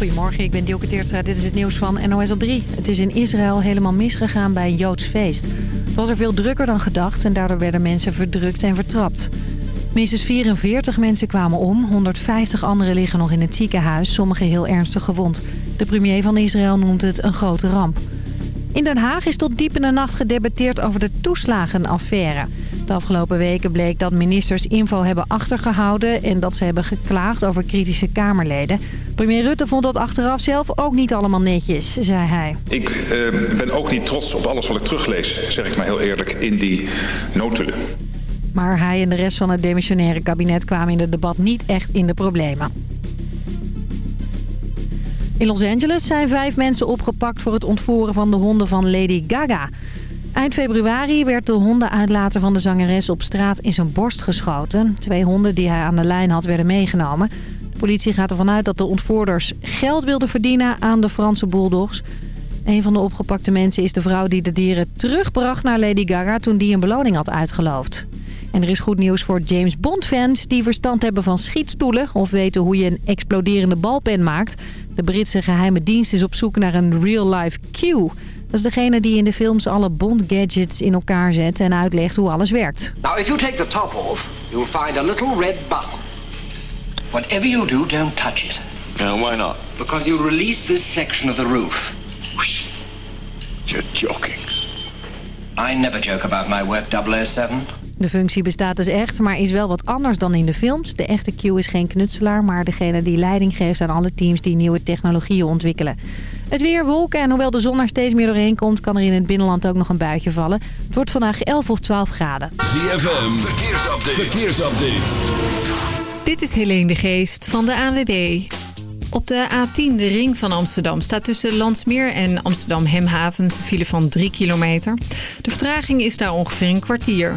Goedemorgen, ik ben Dielke Teertstra. Dit is het nieuws van NOS op 3. Het is in Israël helemaal misgegaan bij een Joods feest. Het was er veel drukker dan gedacht en daardoor werden mensen verdrukt en vertrapt. Minstens 44 mensen kwamen om, 150 anderen liggen nog in het ziekenhuis, sommigen heel ernstig gewond. De premier van Israël noemt het een grote ramp. In Den Haag is tot diep in de nacht gedebatteerd over de toeslagenaffaire. De afgelopen weken bleek dat ministers info hebben achtergehouden... en dat ze hebben geklaagd over kritische Kamerleden. Premier Rutte vond dat achteraf zelf ook niet allemaal netjes, zei hij. Ik uh, ben ook niet trots op alles wat ik teruglees, zeg ik maar heel eerlijk, in die notulen. Maar hij en de rest van het demissionaire kabinet kwamen in het debat niet echt in de problemen. In Los Angeles zijn vijf mensen opgepakt voor het ontvoeren van de honden van Lady Gaga. Eind februari werd de hondenuitlater van de zangeres op straat in zijn borst geschoten. Twee honden die hij aan de lijn had werden meegenomen. De politie gaat ervan uit dat de ontvoerders geld wilden verdienen aan de Franse bulldogs. Een van de opgepakte mensen is de vrouw die de dieren terugbracht naar Lady Gaga toen die een beloning had uitgeloofd. En er is goed nieuws voor James Bond-fans die verstand hebben van schietstoelen... of weten hoe je een exploderende balpen maakt. De Britse geheime dienst is op zoek naar een real-life Q. Dat is degene die in de films alle Bond-gadgets in elkaar zet... en uitlegt hoe alles werkt. Now, if you take the top off, you'll find a little red button. Whatever you do, don't touch it. Yeah, why not? Because you release this section of the roof. You're joking. I never joke about my work, 007. De functie bestaat dus echt, maar is wel wat anders dan in de films. De echte Q is geen knutselaar, maar degene die leiding geeft aan alle teams die nieuwe technologieën ontwikkelen. Het weer wolken en hoewel de zon er steeds meer doorheen komt... kan er in het binnenland ook nog een buitje vallen. Het wordt vandaag 11 of 12 graden. ZFM, verkeersupdate. verkeersupdate. Dit is Helene de Geest van de ANWB. Op de A10, de ring van Amsterdam, staat tussen Landsmeer en Amsterdam Hemhavens een file van 3 kilometer. De vertraging is daar ongeveer een kwartier.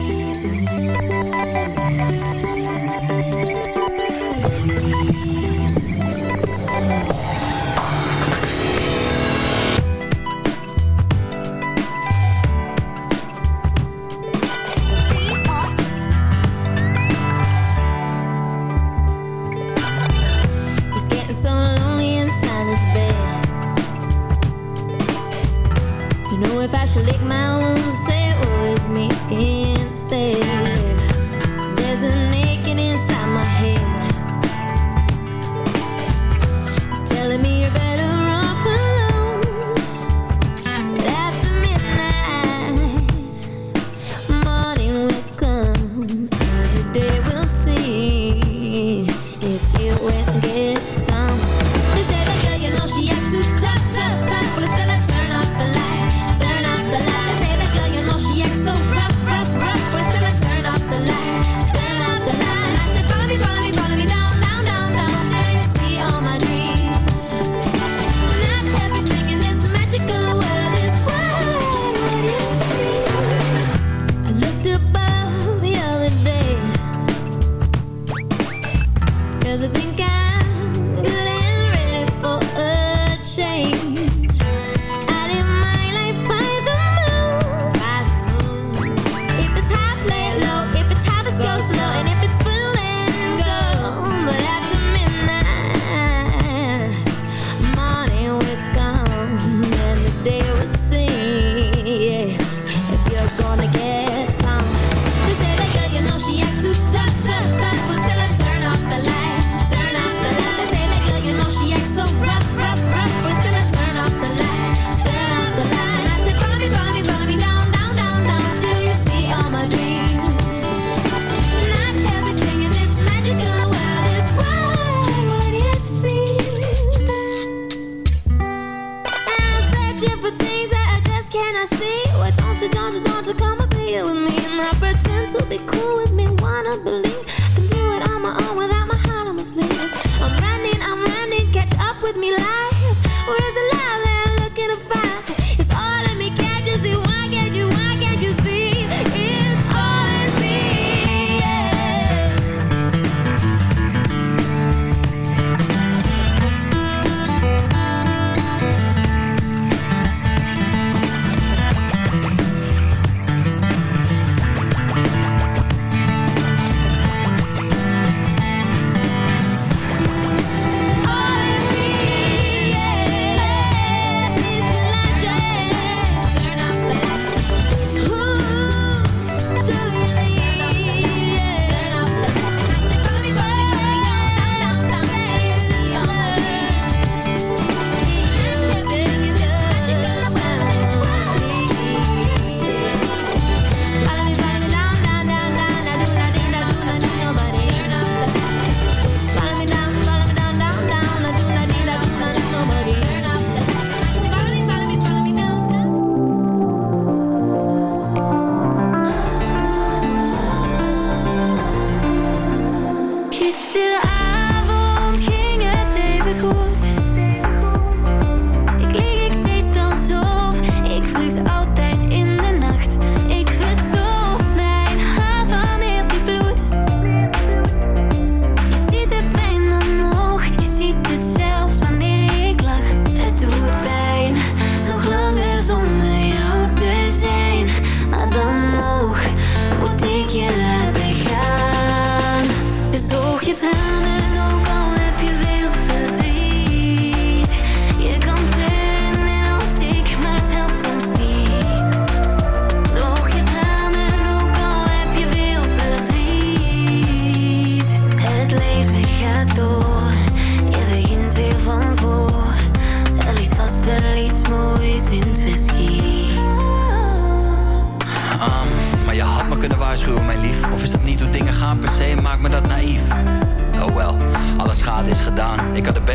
If I should lick my wounds or say oh, it was me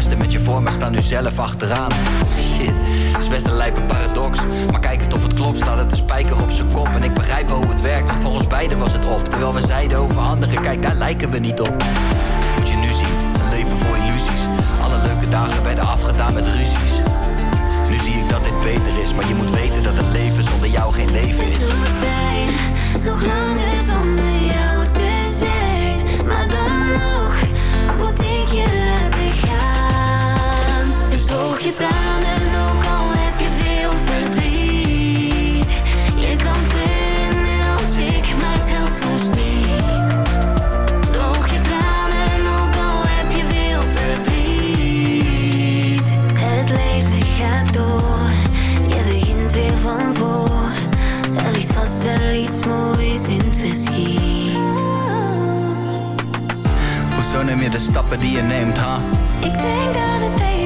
beste met je voor, maar sta nu zelf achteraan. Shit, is best een lijpe paradox. Maar kijk het of het klopt, staat het een spijker op zijn kop. En ik begrijp wel hoe het werkt, want voor ons beiden was het op. Terwijl we zeiden over anderen, kijk daar lijken we niet op. Moet je nu zien, een leven vol illusies. Alle leuke dagen werden afgedaan met ruzies. Nu zie ik dat dit beter is, maar je moet weten dat een leven zonder jou geen leven is. nog langer Droog je tranen, ook al heb je veel verdriet. Je kan trainen als ik, maar het helpt ons niet. Droog je tranen, ook al heb je veel verdriet. Het leven gaat door, je begint weer van voor. Er ligt vast wel iets moois in het verschiet. Hoezo neem je de stappen die je neemt, ha? Ik denk dat het is.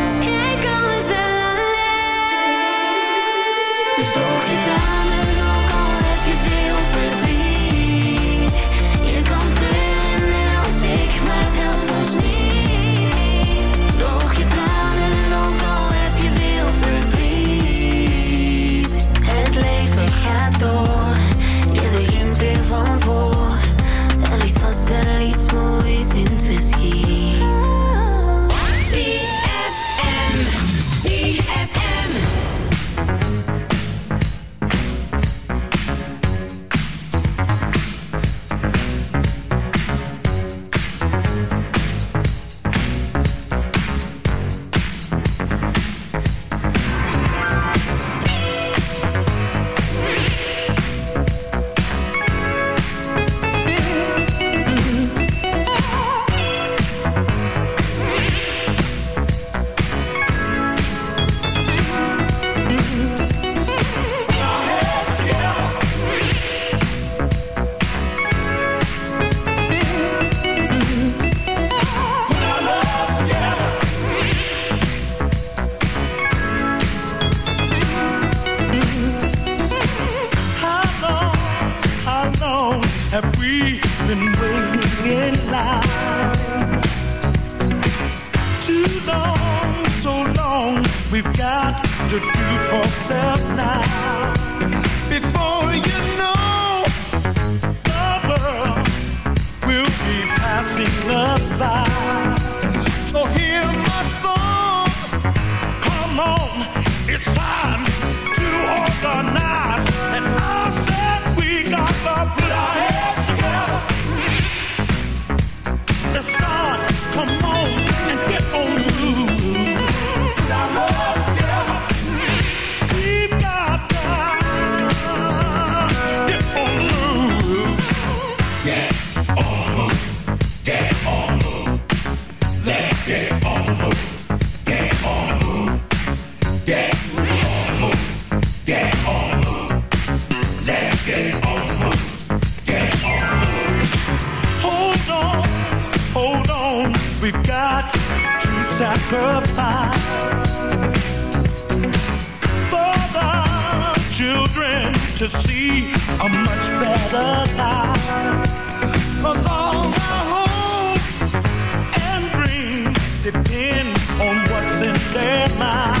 Ligt vast wel iets moois in to see a much better time. Cause all our hopes and dreams depend on what's in their mind.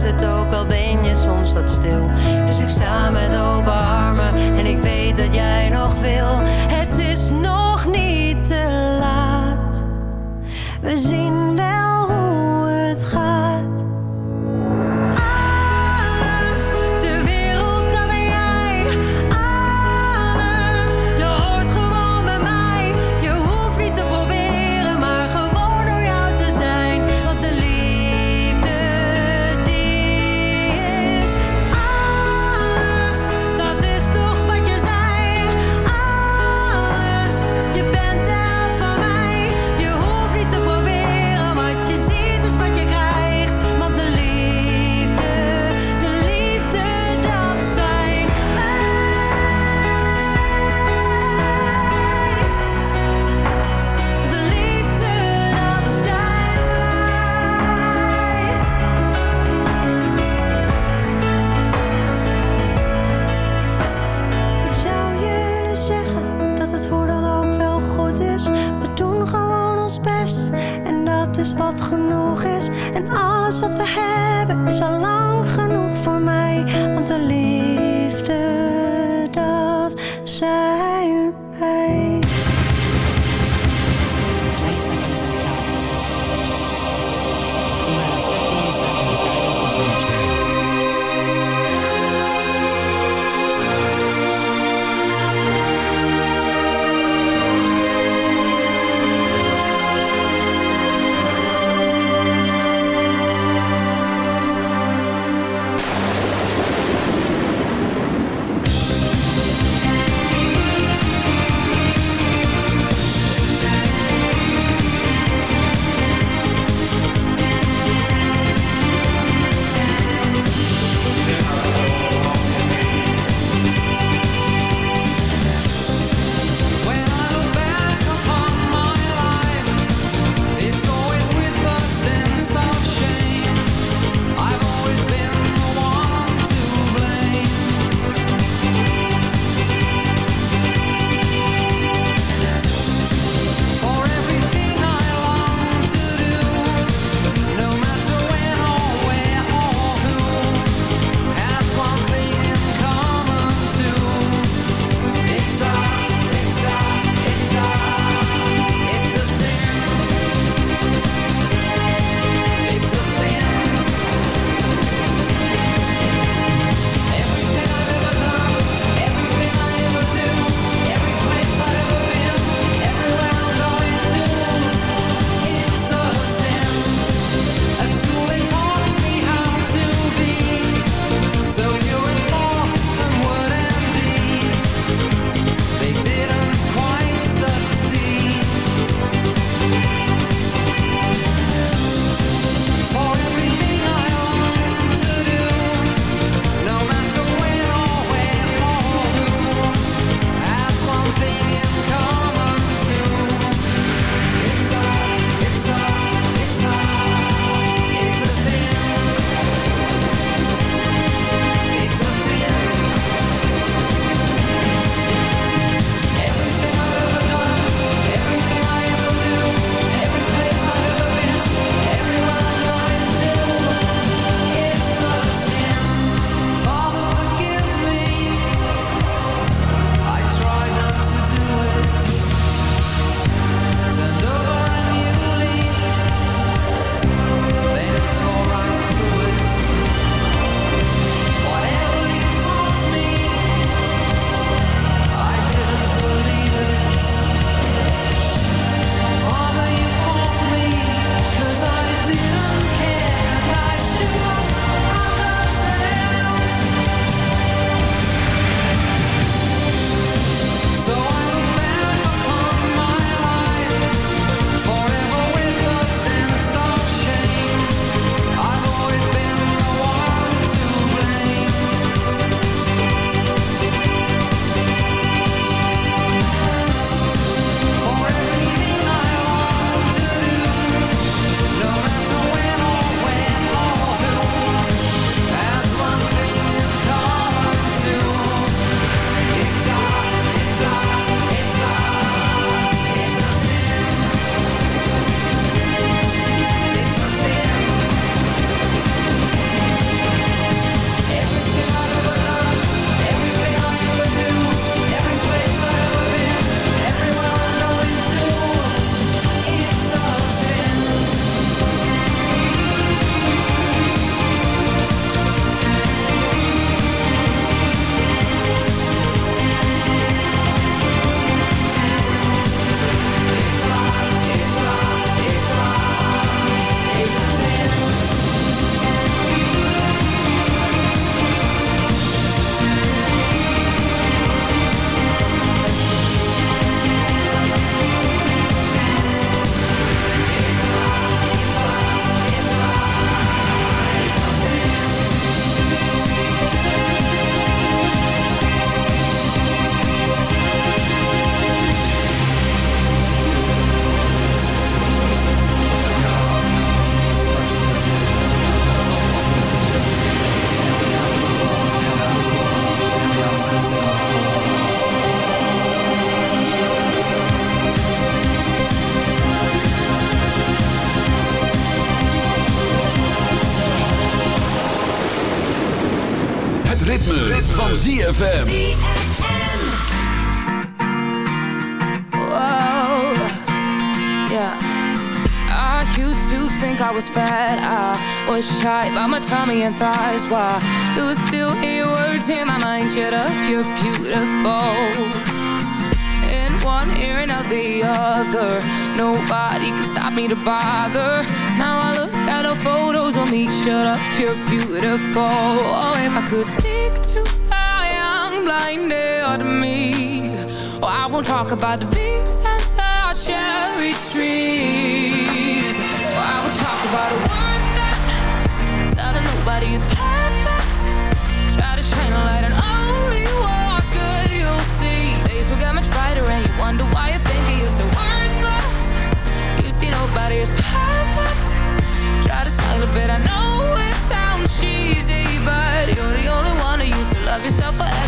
Zit ook al ben je soms wat stil. Van ZFM. Yeah. I used to think I was fat. I was shy by my tummy and thighs. Why you still hear words in my mind? Shut up, you're beautiful. In one ear and out the other. Nobody can stop me to bother. Now I look at the photos of me. Shut up, you're beautiful. Oh, if I could speak to blinded me. Oh, I won't talk about the bees and the cherry trees. Oh, I won't talk about a word that telling nobody is perfect. Try to shine a light on only what's good you'll see. Days will get much brighter and you wonder why you think you're so worthless. You see nobody is perfect. Try to smile a bit, I know it sounds cheesy, but you're the only one who used to love yourself for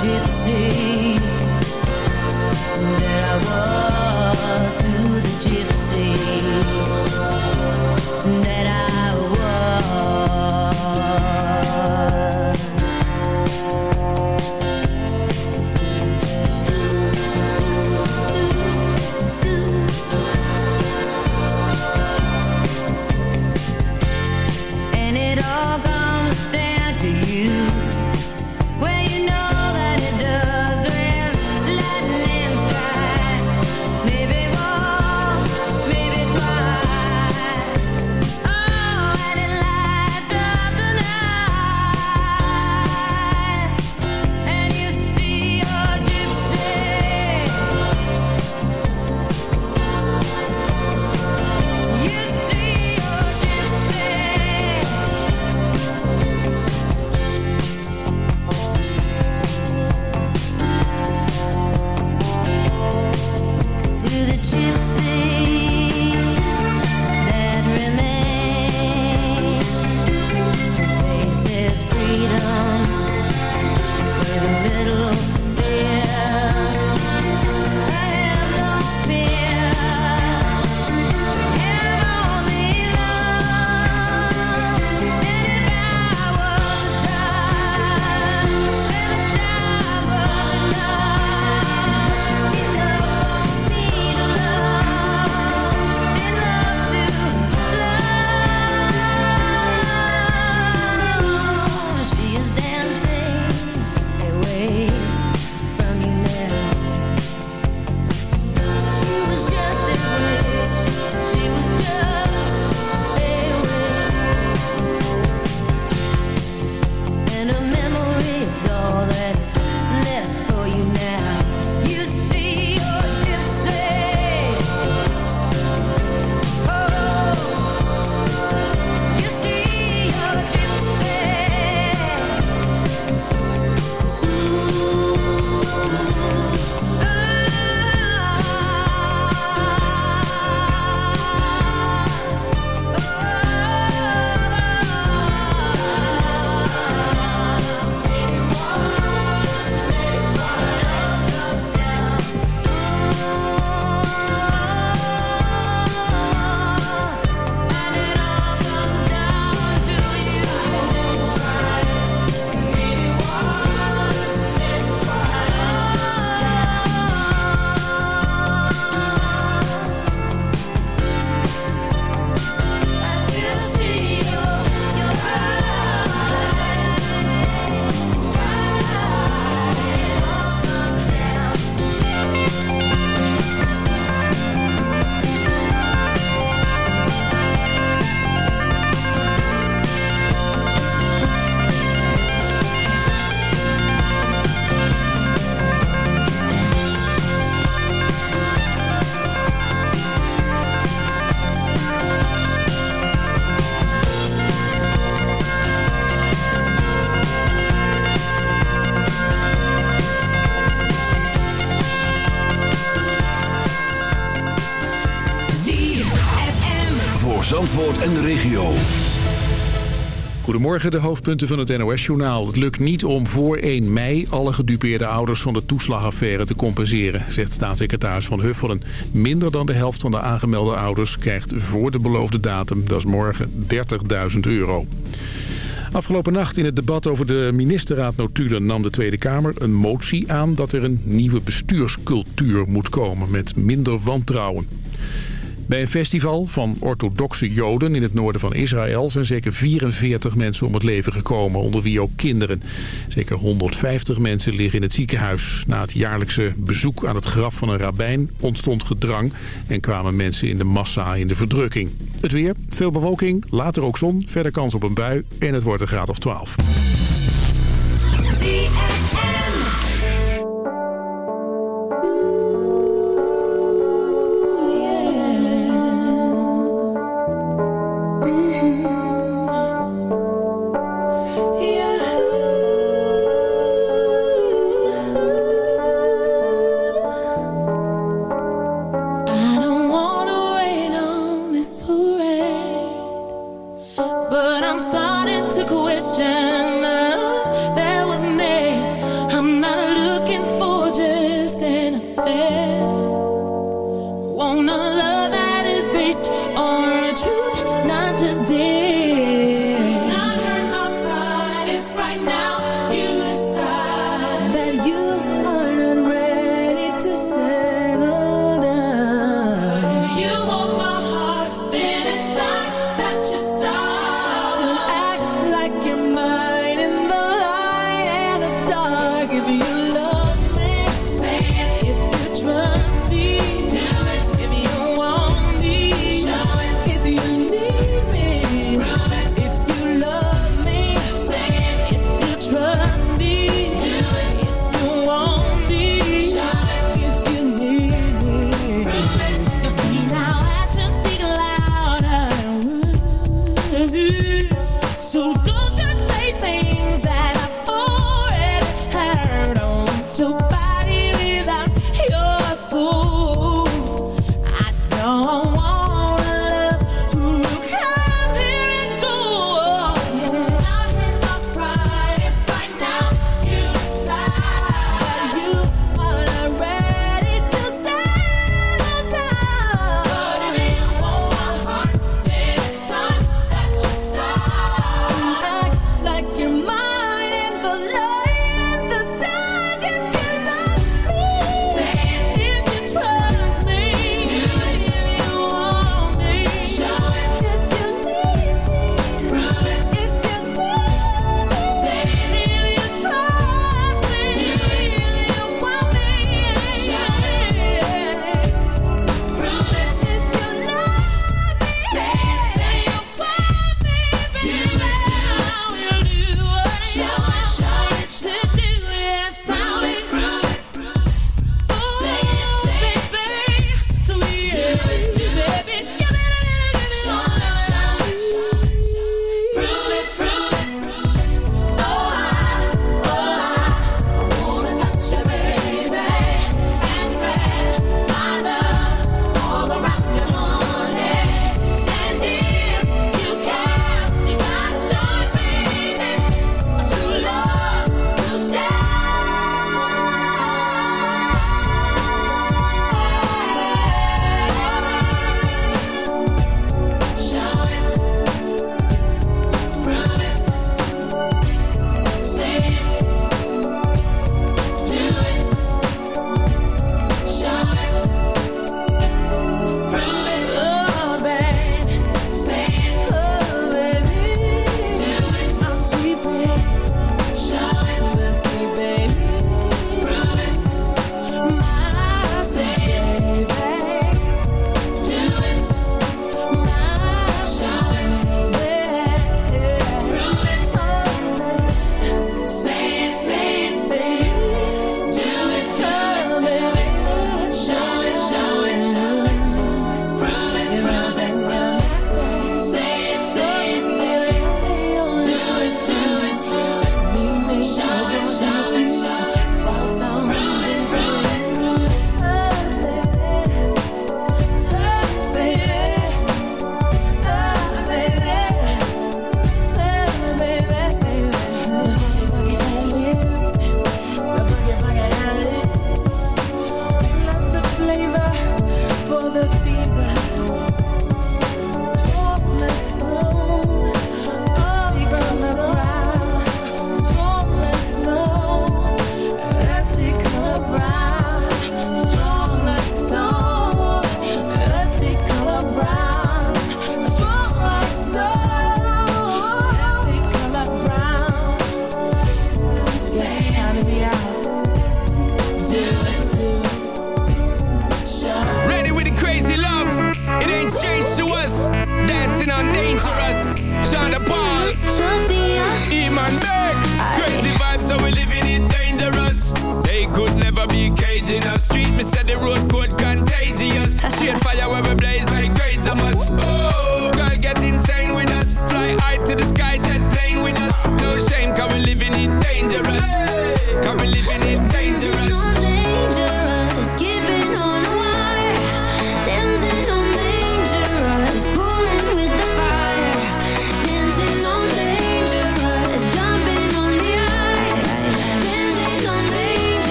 gypsy that I was. Goedemorgen, de hoofdpunten van het NOS-journaal. Het lukt niet om voor 1 mei alle gedupeerde ouders van de toeslagaffaire te compenseren, zegt staatssecretaris Van Huffelen. Minder dan de helft van de aangemelde ouders krijgt voor de beloofde datum, dat is morgen, 30.000 euro. Afgelopen nacht in het debat over de ministerraad notulen nam de Tweede Kamer een motie aan dat er een nieuwe bestuurscultuur moet komen met minder wantrouwen. Bij een festival van orthodoxe joden in het noorden van Israël zijn zeker 44 mensen om het leven gekomen, onder wie ook kinderen. Zeker 150 mensen liggen in het ziekenhuis. Na het jaarlijkse bezoek aan het graf van een rabbijn ontstond gedrang en kwamen mensen in de massa in de verdrukking. Het weer, veel bewolking, later ook zon, verder kans op een bui en het wordt een graad of 12. I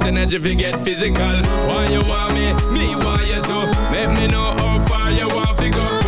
no if you get physical. Why you want me? Me want you do? Make me know how far you want to go.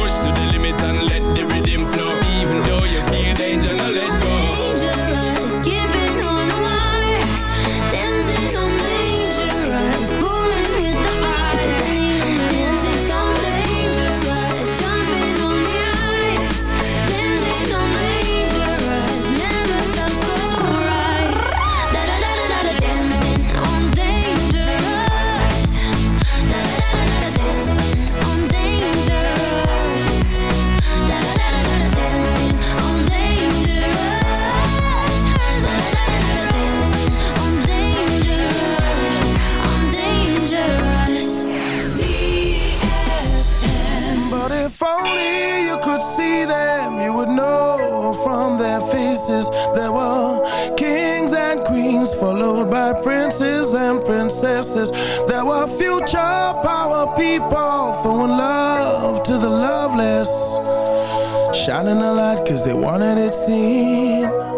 places There were kings and queens Followed by princes and princesses. There were future power people Throwing love to the loveless Shining a light cause they wanted it seen.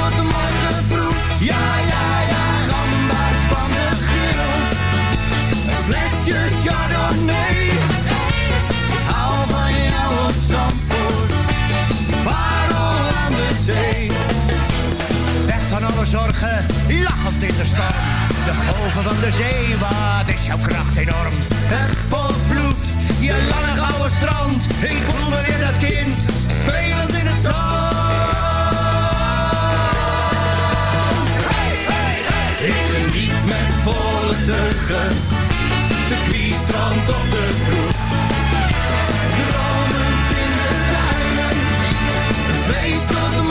je chardonnay. nee, hou van jouw zandvoort, parel aan de zee. Weg van alle zorgen, lachend in de storm. De golven van de zee, wat is jouw kracht enorm. Het polvloed, je lange gouden strand. Ik voel me weer dat kind, spelend in het zand. Hij, hey, hey. Ik met volle teugen strand of de kroeg. Dromend in de duinen, een feest tot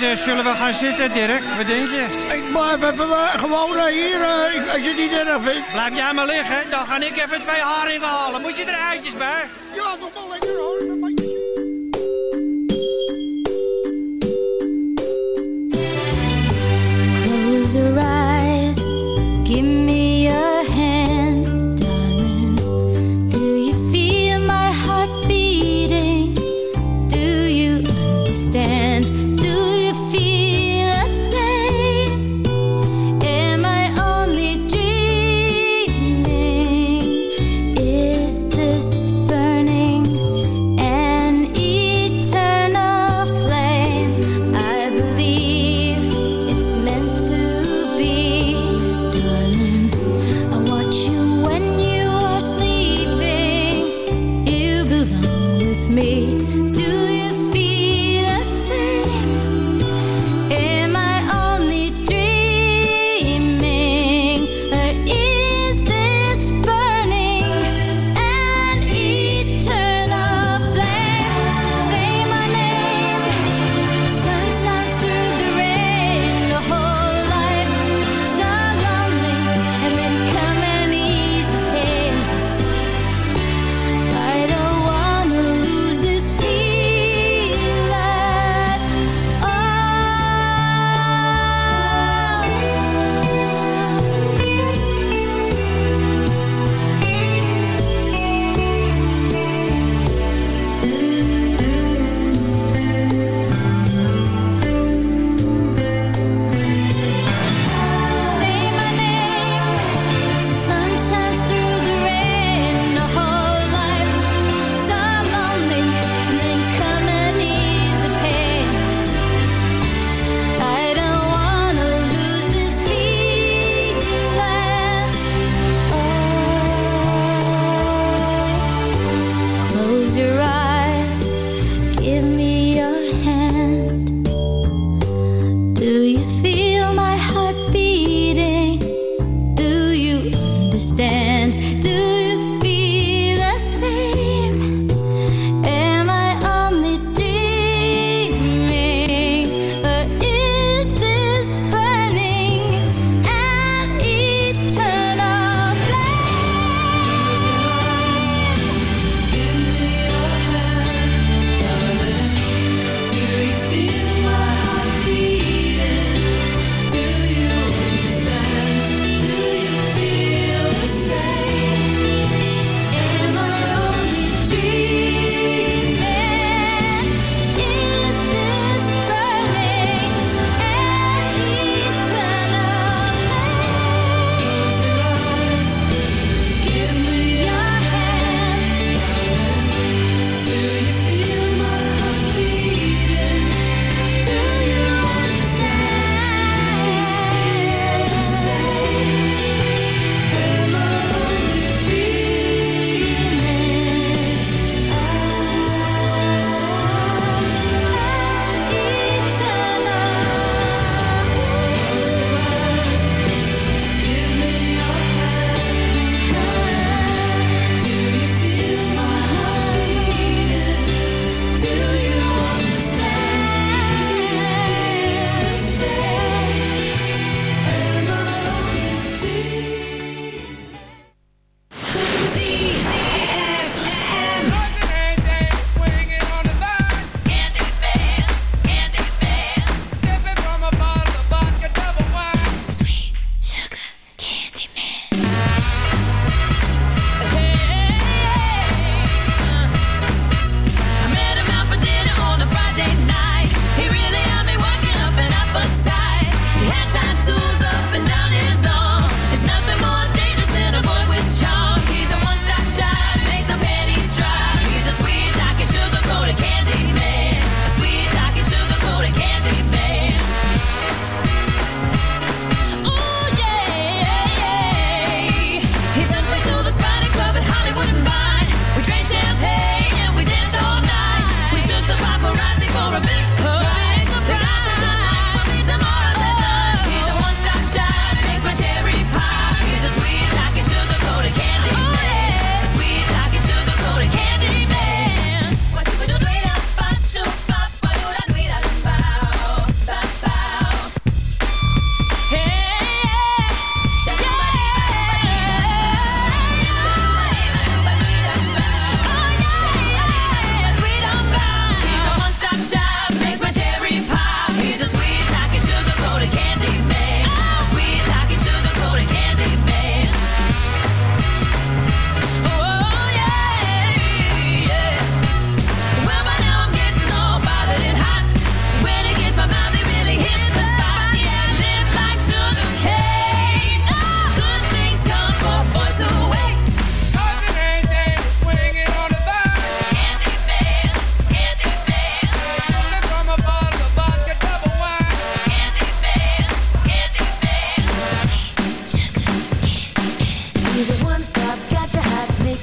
Eh, zullen we gaan zitten, Dirk? Wat denk je? Ik blijf even gewoon eh, hier, eh, als je het niet erg vindt. Blijf jij maar liggen, dan ga ik even twee haringen halen. Moet je er eitjes bij? Ja, nog wel lekker hoor. Close your eyes,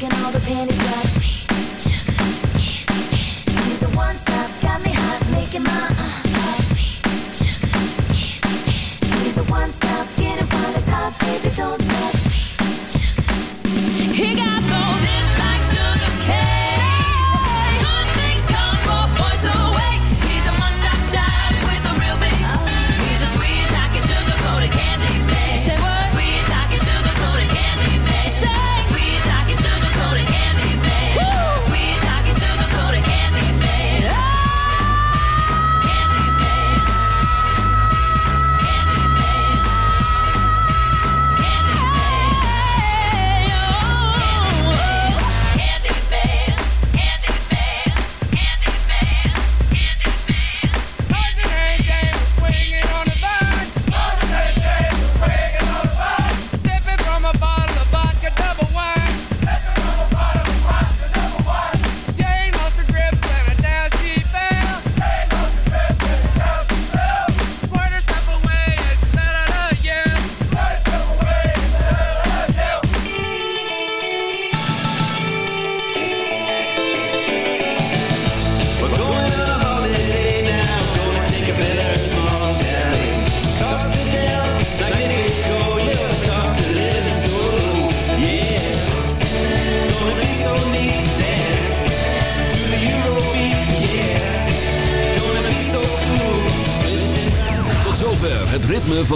and all the pain is right.